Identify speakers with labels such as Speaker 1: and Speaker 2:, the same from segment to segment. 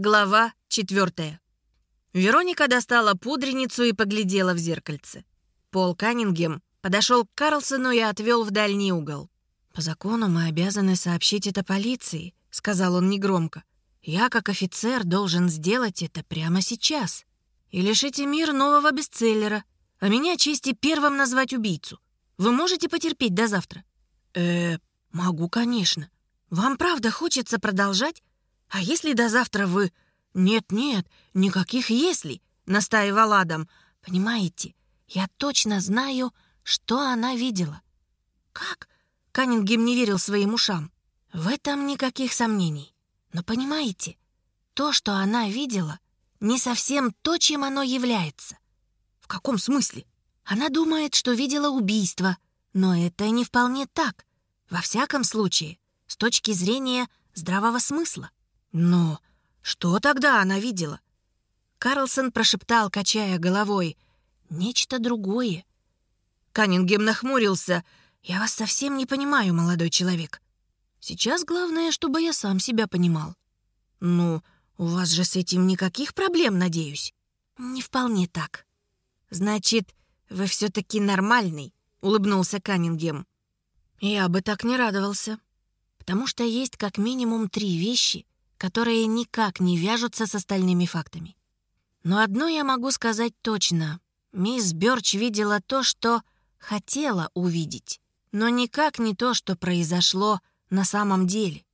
Speaker 1: Глава четвертая. Вероника достала пудреницу и поглядела в зеркальце. Пол Каннингем подошел к Карлсону и отвел в дальний угол. «По закону мы обязаны сообщить это полиции», — сказал он негромко. «Я, как офицер, должен сделать это прямо сейчас. И лишите мир нового бестселлера, а меня чести первым назвать убийцу. Вы можете потерпеть до завтра?» «Э, могу, конечно. Вам правда хочется продолжать? А если до завтра вы...» «Нет-нет, никаких «если», — настаивал Адам. «Понимаете, я точно знаю, что она видела». «Как?» — Каннингем не верил своим ушам. «В этом никаких сомнений. Но понимаете, то, что она видела, не совсем то, чем оно является». «В каком смысле?» «Она думает, что видела убийство, но это не вполне так. Во всяком случае, с точки зрения здравого смысла. Но что тогда она видела? Карлсон прошептал, качая головой. Нечто другое. Каннингем нахмурился. «Я вас совсем не понимаю, молодой человек. Сейчас главное, чтобы я сам себя понимал». «Ну, у вас же с этим никаких проблем, надеюсь?» «Не вполне так». «Значит, вы все-таки нормальный», — улыбнулся Каннингем. «Я бы так не радовался, потому что есть как минимум три вещи, которые никак не вяжутся с остальными фактами. Но одно я могу сказать точно. Мисс Бёрч видела то, что хотела увидеть, но никак не то, что произошло на самом деле.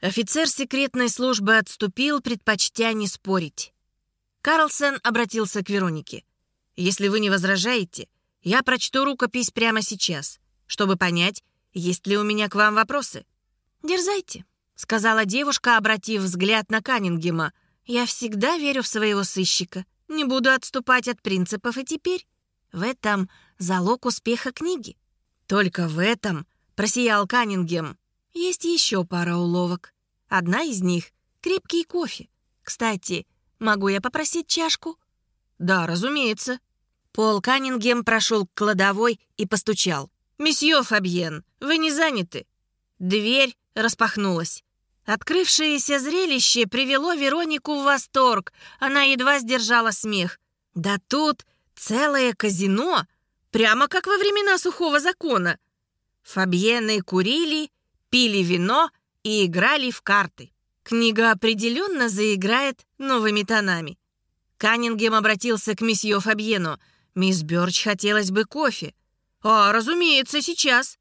Speaker 1: Офицер секретной службы отступил, предпочтя не спорить. Карлсон обратился к Веронике. «Если вы не возражаете, я прочту рукопись прямо сейчас, чтобы понять, есть ли у меня к вам вопросы. Дерзайте сказала девушка, обратив взгляд на Каннингема. «Я всегда верю в своего сыщика. Не буду отступать от принципов и теперь. В этом залог успеха книги». «Только в этом», — просиял Каннингем. «Есть еще пара уловок. Одна из них — крепкий кофе. Кстати, могу я попросить чашку?» «Да, разумеется». Пол Каннингем прошел к кладовой и постучал. «Месье Фабьен, вы не заняты?» Дверь распахнулась. Открывшееся зрелище привело Веронику в восторг. Она едва сдержала смех. Да тут целое казино, прямо как во времена сухого закона. Фабьены курили, пили вино и играли в карты. Книга определенно заиграет новыми тонами. Каннингем обратился к месье Фабьену. «Мисс Бёрч хотелось бы кофе». «А, разумеется, сейчас».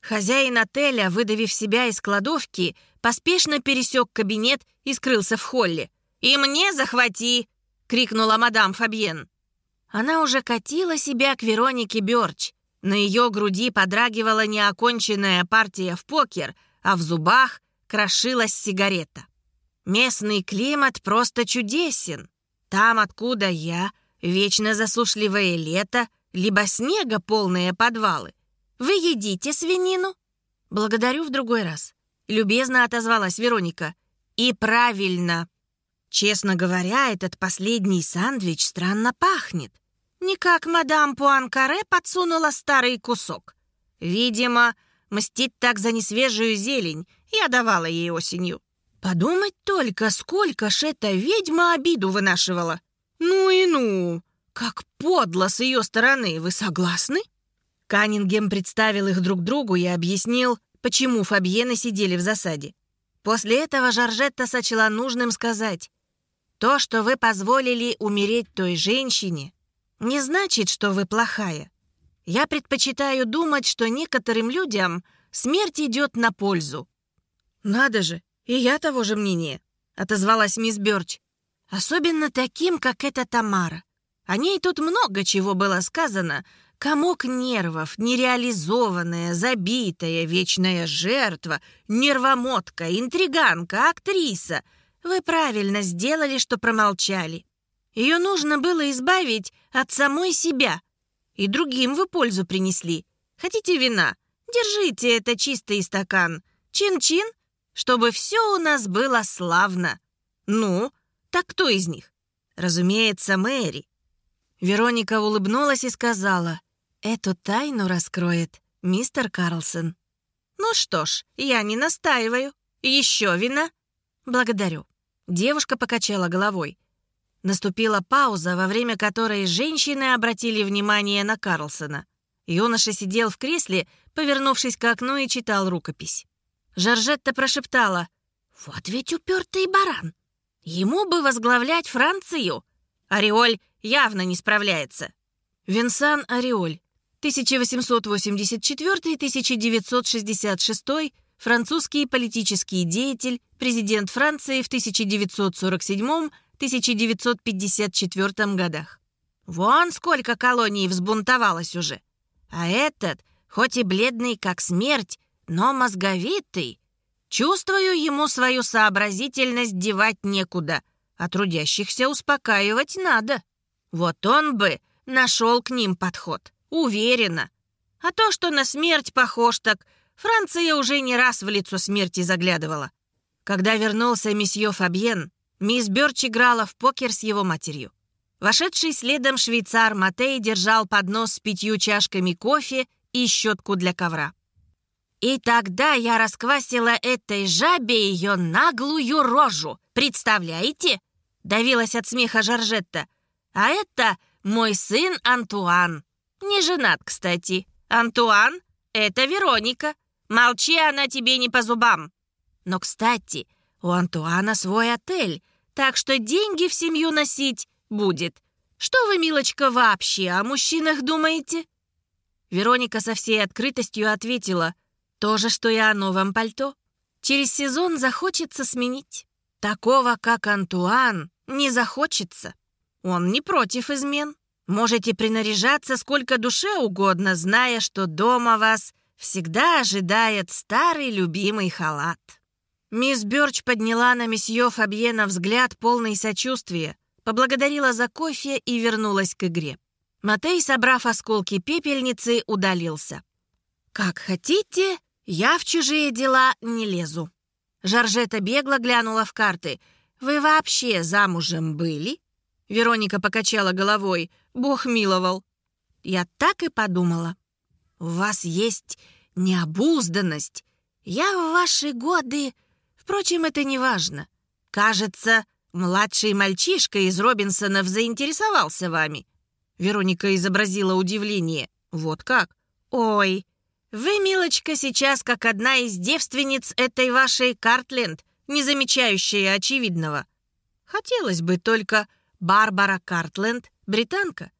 Speaker 1: Хозяин отеля, выдавив себя из кладовки, поспешно пересек кабинет и скрылся в холле. «И мне захвати!» — крикнула мадам Фабьен. Она уже катила себя к Веронике Бёрч. На ее груди подрагивала неоконченная партия в покер, а в зубах крошилась сигарета. Местный климат просто чудесен. Там, откуда я, вечно засушливое лето, либо снега полные подвалы. Вы едите свинину? Благодарю в другой раз. Любезно отозвалась Вероника. И правильно. Честно говоря, этот последний сандвич странно пахнет. Не как мадам Пуанкаре подсунула старый кусок. Видимо, мстит так за несвежую зелень. Я давала ей осенью. Подумать только, сколько ж эта ведьма обиду вынашивала. Ну и ну, как подло с ее стороны, вы согласны? Каннингем представил их друг другу и объяснил, почему Фабьены сидели в засаде. После этого Жоржетта сочла нужным сказать, «То, что вы позволили умереть той женщине, не значит, что вы плохая. Я предпочитаю думать, что некоторым людям смерть идет на пользу». «Надо же, и я того же мнения», — отозвалась мисс Бёрч. «Особенно таким, как эта Тамара. О ней тут много чего было сказано, Комок нервов, нереализованная, забитая, вечная жертва, нервомотка, интриганка, актриса. Вы правильно сделали, что промолчали. Ее нужно было избавить от самой себя. И другим вы пользу принесли. Хотите вина? Держите это чистый стакан. Чин-чин, чтобы все у нас было славно. Ну, так кто из них? Разумеется, Мэри. Вероника улыбнулась и сказала — Эту тайну раскроет мистер Карлсон. Ну что ж, я не настаиваю. Еще вина? Благодарю. Девушка покачала головой. Наступила пауза, во время которой женщины обратили внимание на Карлсона. Юноша сидел в кресле, повернувшись к окну и читал рукопись. Жоржетта прошептала, «Вот ведь упертый баран! Ему бы возглавлять Францию! Ореоль явно не справляется!» Винсан Ореоль, 1884-1966, французский политический деятель, президент Франции в 1947-1954 годах. Вон сколько колоний взбунтовалось уже. А этот, хоть и бледный как смерть, но мозговитый. Чувствую, ему свою сообразительность девать некуда, а трудящихся успокаивать надо. Вот он бы нашел к ним подход. Уверена. А то, что на смерть похож так, Франция уже не раз в лицо смерти заглядывала. Когда вернулся месье Фабьен, мисс Бёрч играла в покер с его матерью. Вошедший следом швейцар Матей держал поднос с пятью чашками кофе и щетку для ковра. И тогда я расквасила этой жабе ее наглую рожу. Представляете? Давилась от смеха Жоржетта. А это мой сын Антуан. Не женат, кстати. Антуан — это Вероника. Молчи, она тебе не по зубам. Но, кстати, у Антуана свой отель, так что деньги в семью носить будет. Что вы, милочка, вообще о мужчинах думаете?» Вероника со всей открытостью ответила, «То же, что и о новом пальто. Через сезон захочется сменить. Такого, как Антуан, не захочется. Он не против измен. Можете принаряжаться сколько душе угодно, зная, что дома вас всегда ожидает старый любимый халат». Мисс Бёрч подняла на месье Фабьена взгляд полный сочувствия, поблагодарила за кофе и вернулась к игре. Матей, собрав осколки пепельницы, удалился. «Как хотите, я в чужие дела не лезу». Жоржета бегло глянула в карты. «Вы вообще замужем были?» Вероника покачала головой. «Бог миловал». «Я так и подумала. У вас есть необузданность. Я в ваши годы... Впрочем, это не важно. Кажется, Младший мальчишка из Робинсонов заинтересовался вами». Вероника изобразила удивление. «Вот как? Ой, вы, милочка, сейчас как одна из девственниц этой вашей Картленд, не замечающая очевидного. Хотелось бы только Барбара Картленд, британка».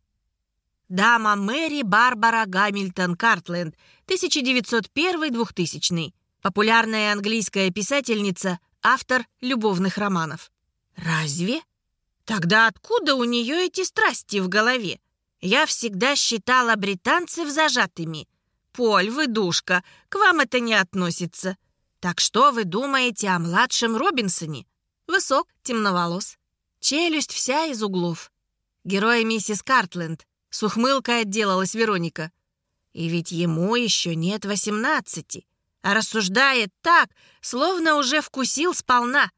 Speaker 1: Дама Мэри Барбара Гамильтон Картленд, 1901-2000. Популярная английская писательница, автор любовных романов. «Разве? Тогда откуда у нее эти страсти в голове? Я всегда считала британцев зажатыми. Поль, вы душка, к вам это не относится. Так что вы думаете о младшем Робинсоне? Высок, темноволос. Челюсть вся из углов. Герой миссис Картленд. С ухмылкой отделалась Вероника. И ведь ему еще нет восемнадцати, а рассуждает так, словно уже вкусил сполна.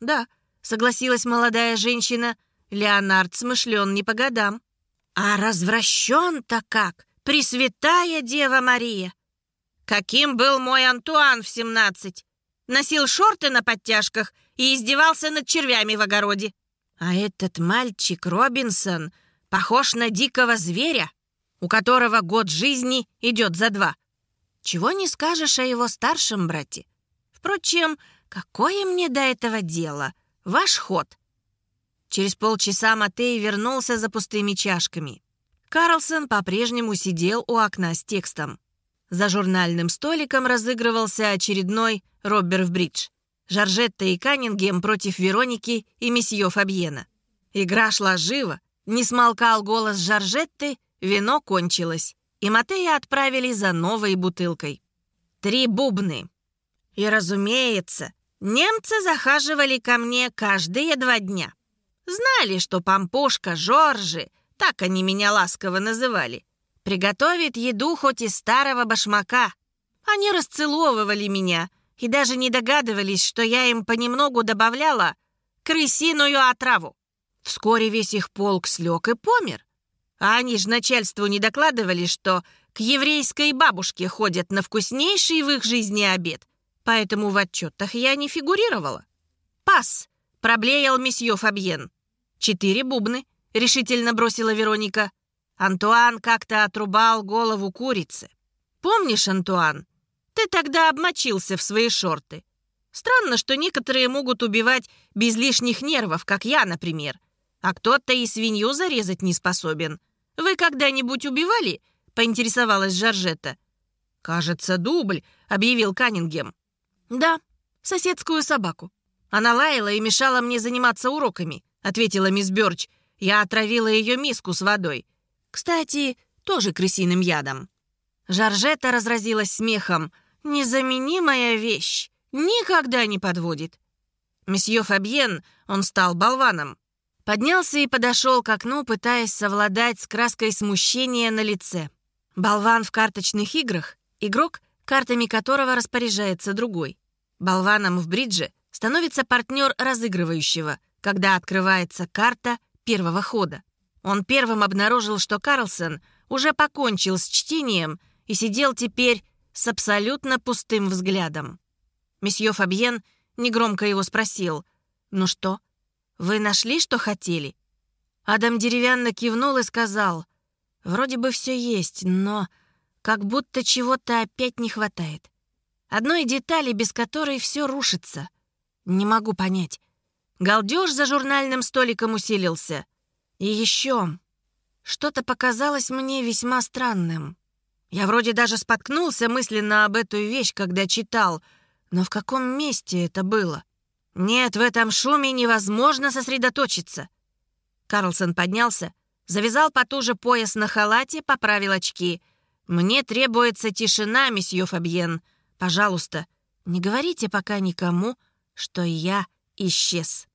Speaker 1: Да, — согласилась молодая женщина. Леонард смышлен не по годам. «А развращен-то как! Пресвятая Дева Мария!» «Каким был мой Антуан в семнадцать? Носил шорты на подтяжках и издевался над червями в огороде. А этот мальчик Робинсон похож на дикого зверя, у которого год жизни идет за два. Чего не скажешь о его старшем брате. Впрочем, какое мне до этого дело?» Ваш ход». Через полчаса Матей вернулся за пустыми чашками. Карлсон по-прежнему сидел у окна с текстом. За журнальным столиком разыгрывался очередной Роббер-бридж. Жоржетта и Каннингем против Вероники и месье Фабьена. Игра шла живо, не смолкал голос Жоржетты, вино кончилось, и Матея отправили за новой бутылкой. Три бубны. И, разумеется, Немцы захаживали ко мне каждые два дня. Знали, что помпушка Жоржи, так они меня ласково называли, приготовит еду хоть из старого башмака. Они расцеловывали меня и даже не догадывались, что я им понемногу добавляла крысиную отраву. Вскоре весь их полк слег и помер. А они ж начальству не докладывали, что к еврейской бабушке ходят на вкуснейший в их жизни обед, поэтому в отчетах я не фигурировала. Пас — проблеял месье Фабьен. «Четыре бубны», — решительно бросила Вероника. Антуан как-то отрубал голову курицы. «Помнишь, Антуан? Ты тогда обмочился в свои шорты. Странно, что некоторые могут убивать без лишних нервов, как я, например. А кто-то и свинью зарезать не способен. Вы когда-нибудь убивали?» — поинтересовалась Жоржетта. «Кажется, дубль», — объявил Каннингем. «Да, соседскую собаку. Она лаяла и мешала мне заниматься уроками», — ответила мисс Бёрч. «Я отравила ее миску с водой. Кстати, тоже крысиным ядом». Жоржетта разразилась смехом. «Незаменимая вещь. Никогда не подводит». Месье Фабьен, он стал болваном. Поднялся и подошел к окну, пытаясь совладать с краской смущения на лице. Болван в карточных играх — игрок, картами которого распоряжается другой. Болваном в бридже становится партнер разыгрывающего, когда открывается карта первого хода. Он первым обнаружил, что Карлсон уже покончил с чтением и сидел теперь с абсолютно пустым взглядом. Месье Фабьен негромко его спросил, «Ну что, вы нашли, что хотели?» Адам деревянно кивнул и сказал, «Вроде бы все есть, но как будто чего-то опять не хватает. Одной детали, без которой все рушится. Не могу понять. Галдеж за журнальным столиком усилился. И еще что-то показалось мне весьма странным. Я вроде даже споткнулся мысленно об эту вещь, когда читал, но в каком месте это было? Нет, в этом шуме невозможно сосредоточиться. Карлсон поднялся, завязал потуже пояс на халате, поправил очки. «Мне требуется тишина, месье Фабьен. Пожалуйста, не говорите пока никому, что я исчез».